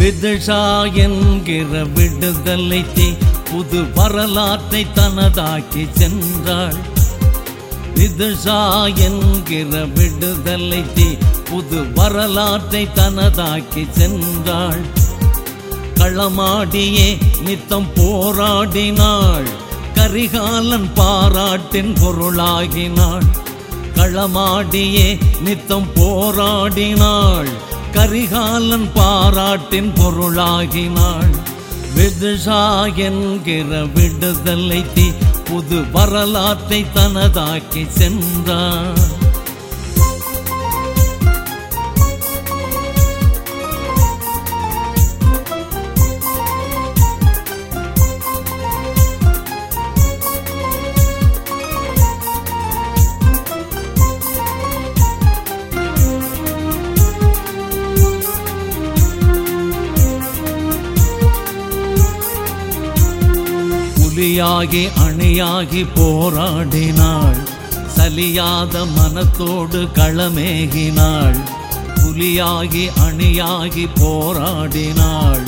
விதுஷா என்கிற விடுதலை தீ புது வரலாற்றை தனதாக்கி சென்றாள். விதுஷா என்கிற விடுதலை தீ புது வரலாற்றை தனதாக்கி சென்றாள். களமாடியே நித்தம் போராடினாள். கரிகாலன் பாராட்டின் பொருளாகினாள். களமாடியே நித்தம் போராடினாள். கரிகாலன் பாராட்டின் பொருளாகினாள். விதுஷா என்கிற விடுதலை தீ புது வரலாற்றை தனதாக்கி சென்றான். புலியாகி அணியாகி போராடினாள். சலியாத மனத்தோடு களமேகினாள். புலியாகி அணியாகி போராடினாள்.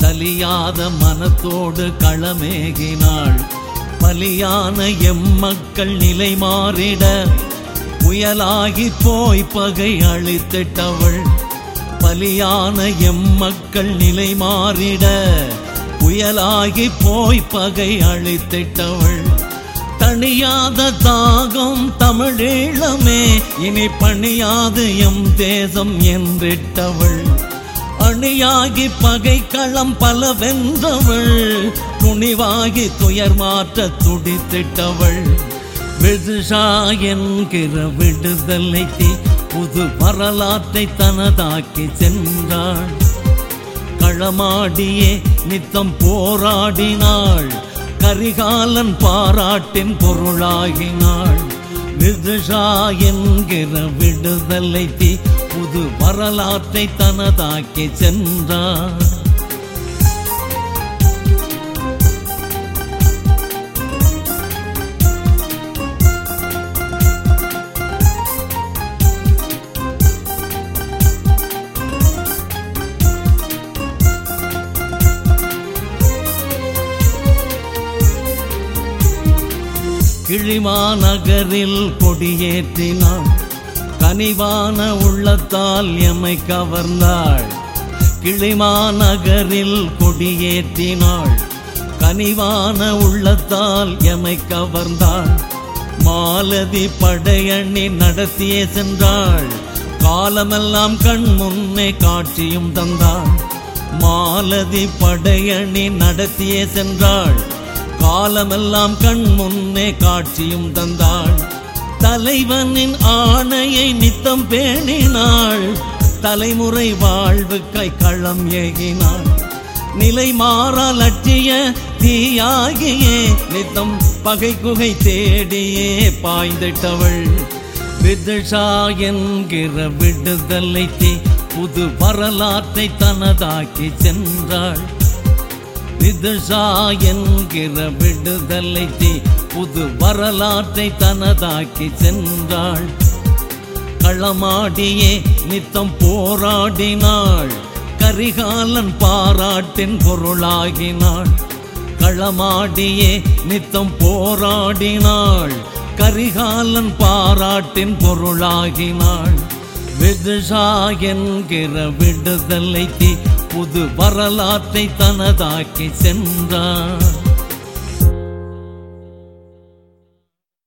சலியாத மனத்தோடு களமேகினாள். பலியான எம்மக்கள் நிலை மாறிட புயலாகி போய் பகை அழித்திட்டவள். பலியான எம்மக்கள் நிலை மாறிட புயலாகி போய் பகை அழித்திட்டவள். தனியாத தாகம் தமிழீழமே இனி பணியாது எம் தேசம் என்றிட்டவள். அணியாகி பகை களம் பல வென்றவள் துணிவாகி துயர் மாற்ற துடித்திட்டவள். விதுஷா என்கிற விடுதலைக்கு புது வரலாற்றை தனதாக்கி சென்றாள். களமாடியே நித்தம் போராடினாள். கரிகாலன் பாராட்டின் பொருளாகினாள். விதுஷா என்கிற விடுதலை தீ புது வரலாற்றை தனதாக்கி சென்றாள் கிழிமா நகரில் கொடியேற்றினாள் கனிவான உள்ளத்தால் எம்மை கவர்ந்தாள். கிளிமா நகரில் கொடியேற்றினாள். கனிவான உள்ளத்தால் எமை கவர்ந்தாள். மாலதி படையணி நடத்தியே சென்றாள். காலமெல்லாம் கண் முன்னே காட்சியும் தந்தாள். மாலதி படையணி நடத்தியே சென்றாள். காலமெல்லாம் கண் முன்னே காட்சியும் தந்தாள். தலைவனின் ஆணையை நித்தம் பேணினாள். தலைமுறை வாழ்வுக்காய் களம் ஏகினாள். நிலை மாறா லட்சிய தீயாகியே நித்தம் பகை குகை தேடியே பாய்ந்திட்டவள். விதுஷா என்கிற விடுதலை தீ புது வரலாற்றை தனதாக்கி சென்றாள். விதுஷா என்கிற விடுதலை தீ புது வரலாற்றை தனதாக்கி சென்றாள். களமாடியே நித்தம் போராடினாள். கரிகாலன் பாராட்டின் பொருளாகினாள். களமாடியே நித்தம் போராடினாள். கரிகாலன் பாராட்டின் பொருளாகினாள். விதுஷா என்கிற விடுதலை தீ புது வரலாற்றை தனதாக்கி சென்றாள்